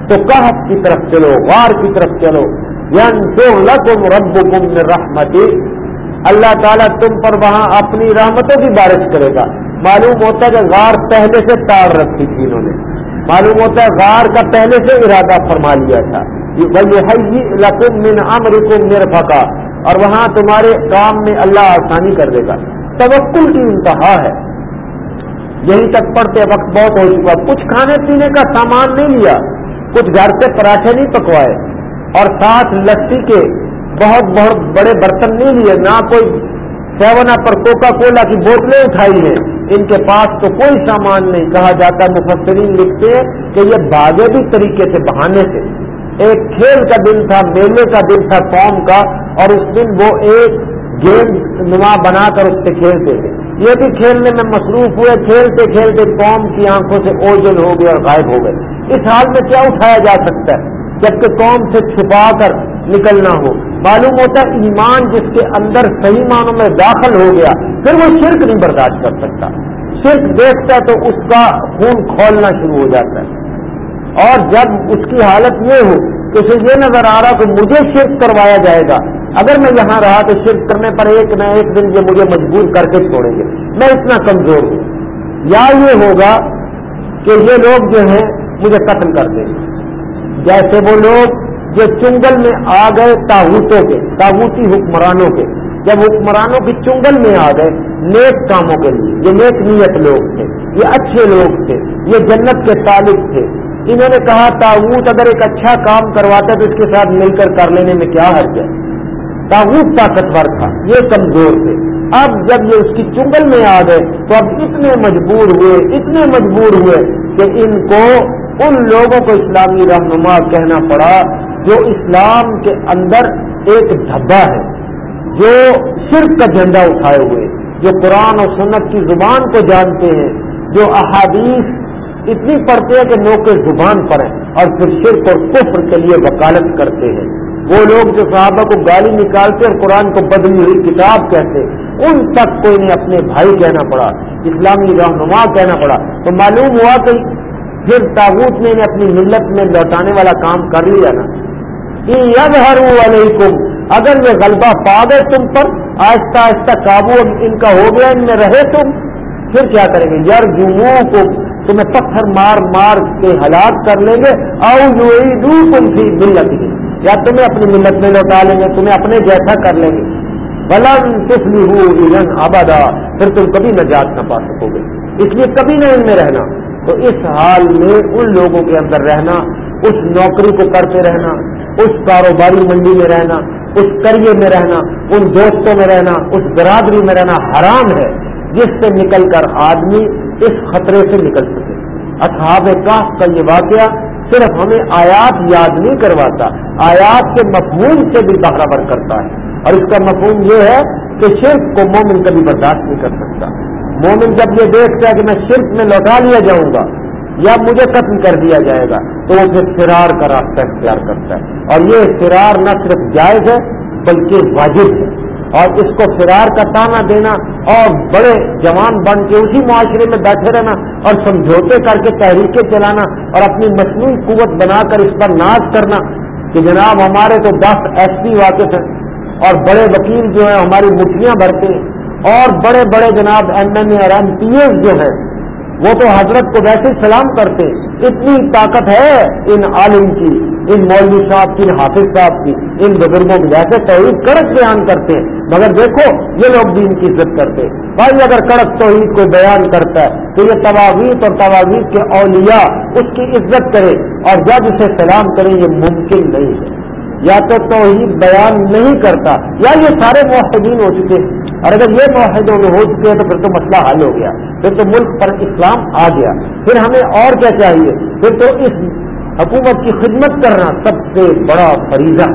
تو کہف کی طرف چلو، غار کی طرف چلو۔ لکم ربکم من رحمتی اللہ تعالیٰ تم پر وہاں اپنی رحمتوں کی بارش کرے گا۔ معلوم ہوتا ہے کہ غار پہلے سے تاڑ رکھی تھی انہوں نے۔ معلوم ہوتا ہے غار کا پہلے سے ارادہ فرما لیا تھا۔ لکم من امرکم مرفقا۔ اور وہاں تمہارے کام میں اللہ آسانی کر دے گا۔ توکل کی انتہا ہے۔ یہیں تک پڑھتے وقت بہت ہو چکا۔ کچھ کھانے پینے کا سامان نہیں لیا۔ کچھ گھر سے پراٹھے نہیں پکوائے۔ اور ساتھ لسی کے بہت بہت بڑے برتن نہیں لیے، نہ کوئی سیون پر کوکا کولا کی بوتلیں اٹھائی ہیں۔ ان کے پاس تو کوئی سامان نہیں۔ کہا جاتا مفسرین لکھتے ہیں کہ یہ بھاگے بھی طریقے سے بہانے سے ایک کھیل کا دن تھا، میلے کا دن تھا قوم کا، اور اس دن وہ ایک گیم نما بنا کر اس سے کھیلتے تھے۔ یہ بھی کھیلنے میں مصروف ہوئے، کھیلتے کھیلتے قوم کی آنکھوں سے اوجل ہو گئے اور غائب ہو گئے۔ اس حال میں کیا اٹھایا جا سکتا ہے؟ جبکہ قوم سے چھپا کر نکلنا ہو۔ معلوم ہوتا ہے ایمان جس کے اندر صحیح معنوں میں داخل ہو گیا، پھر وہ شرک نہیں برداشت کر سکتا۔ شرک دیکھتا تو اس کا خون کھولنا شروع ہو جاتا ہے۔ اور جب اس کی حالت یہ ہو کہ اسے یہ نظر آ رہا کہ مجھے شرک کروایا جائے گا، اگر میں یہاں رہا تو شرک کرنے پر ایک نہ ایک دن یہ مجھے مجبور کر کے چھوڑیں گے۔ میں اتنا کمزور ہوں۔ یا یہ ہوگا کہ یہ لوگ جو ہیں مجھے قتل کر دیں۔ گے جیسے وہ لوگ جو چنگل میں آ گئے تاوتوں کے تاوتی حکمرانوں کے۔ جب حکمرانوں کی چنگل میں آ گئے، نیک کاموں کے لیے، یہ نیک نیت لوگ تھے، یہ اچھے لوگ تھے، یہ جنت کے طالب تھے۔ انہوں نے کہا تاوت اگر ایک اچھا کام کرواتا تو اس کے ساتھ مل کر کر لینے میں کیا حرج ہے؟ تاغوت طاقتور تھا، یہ کمزور تھے۔ اب جب یہ اس کی چنگل میں آ گئے، تو اب اتنے مجبور ہوئے، اتنے مجبور ہوئے کہ ان کو، ان لوگوں کو اسلامی رہنما کہنا پڑا جو اسلام کے اندر ایک دھبا ہے، جو صرف کا جھنڈا اٹھائے ہوئے، جو قرآن اور سنت کی زبان کو جانتے ہیں، جو احادیث اتنی پڑھتے ہیں کہ نو زبان پر ہیں اور پھر شرک اور کفر کے لیے وکالت کرتے ہیں۔ وہ لوگ جو صحابہ کو گالی نکالتے اور قرآن کو بدلی ہوئی کتاب کہتے، ان تک کو انہیں اپنے بھائی کہنا پڑا، اسلامی رہنما کہنا پڑا۔ تو معلوم ہوا کہ پھر تابوت نے انہیں اپنی ملت میں لوٹانے والا کام کر لیا نا۔ علیکم۔ اگر یہ غلبہ پا گئے تم پر، آہستہ آہستہ قابو ان کا ہو گیا، ان میں رہے تم۔ پھر کیا کریں گے؟ یار جموں کو تمہیں پتھر مار مار کے ہلاک کر لیں گے۔ او یو تم تھی ملت ہی یا تمہیں اپنی ملت میں لوٹا لیں گے، تمہیں اپنے جیسا کر لیں گے۔ بلن تفلی آبادا پھر تم کبھی نجات نہ پا سکو گے۔ اس لیے کبھی نہ ان میں رہنا۔ تو اس حال میں ان لوگوں کے اندر رہنا، اس نوکری کو کرتے رہنا۔ اس کاروباری منڈی میں رہنا، اس کریے میں رہنا، ان دوستوں میں رہنا، اس برادری میں رہنا حرام ہے، جس سے نکل کر آدمی اس خطرے سے نکل سکے۔ اصحاب کاف کا یہ واقعہ صرف ہمیں آیات یاد نہیں کرواتا، آیات کے مفہوم سے بھی برابر کرتا ہے۔ اور اس کا مفہوم یہ ہے کہ شرک کو مومن کبھی برداشت نہیں کر سکتا۔ مومن جب یہ دیکھتا ہے کہ میں شرک میں لوٹا لیا جاؤں گا یا مجھے ختم کر دیا جائے گا، تو اسے فرار کا راستہ اختیار کرتا ہے۔ اور یہ فرار نہ صرف جائز ہے، بلکہ واجب ہے۔ اور اس کو فرار کا تانا دینا اور بڑے جوان بن کے اسی معاشرے میں بیٹھے رہنا اور سمجھوتے کر کے تحریکیں چلانا اور اپنی مصنوعی قوت بنا کر اس پر ناز کرنا کہ جناب ہمارے تو دس ایس پی واقف ہیں اور بڑے وکیل جو ہیں، ہماری مٹھیاں بھرتے ہیں اور بڑے بڑے جناب ایم این اے اور ایم پی ایس جو ہیں وہ تو حضرت کو ویسے سلام کرتے، اتنی طاقت ہے ان عالم کی، ان مولوی صاحب کی، ان حافظ صاحب کی، ان بزرگوں کی، ویسے توحید کڑک بیان کرتے ہیں مگر دیکھو یہ لوگ بھی ان کی عزت کرتے۔ بھائی اگر کڑک توحید کو بیان کرتا ہے، تو یہ تواویت اور تواویت کے اولیاء اس کی عزت کرے، اور جب اسے سلام کرے یہ ممکن نہیں ہے۔ یا تو توحید بیان نہیں کرتا۔ یا یہ سارے معاہدین ہو چکے ہیں۔ اور اگر یہ معاہدوں میں ہو چکے ہیں تو پھر تو مسئلہ حل ہو گیا۔ پھر تو ملک پر اسلام آ گیا۔ پھر ہمیں اور کیا چاہیے؟ پھر تو اس حکومت کی خدمت کرنا سب سے بڑا فریضہ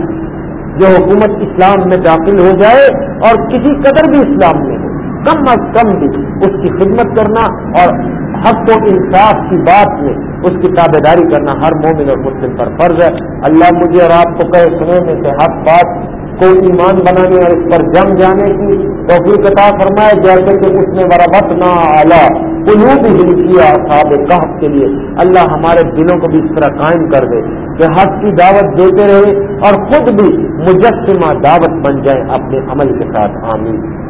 جو حکومت اسلام میں داخل ہو جائے اور کسی قدر بھی اسلام میں ہو۔ کم از کم بھی اس کی خدمت کرنا اور حق و انصاف کی بات میں اس کی تابے داری کرنا ہر مومن اور مسلم پر فرض ہے۔ اللہ مجھے اور آپ کو کہے سنے میں سے حق بات کو ایمان بنانے اور اس پر جم جانے کی تو پھر کتا فرمائے، جیسے کہ اس نے مرمت نہ آلہ قلوب ہی کیا صاحب کہف کے لیے۔ اللہ ہمارے دلوں کو بھی اس طرح قائم کر دے کہ حق کی دعوت دیتے رہے اور خود بھی مجسمہ دعوت بن جائے اپنے عمل کے ساتھ۔ آمین۔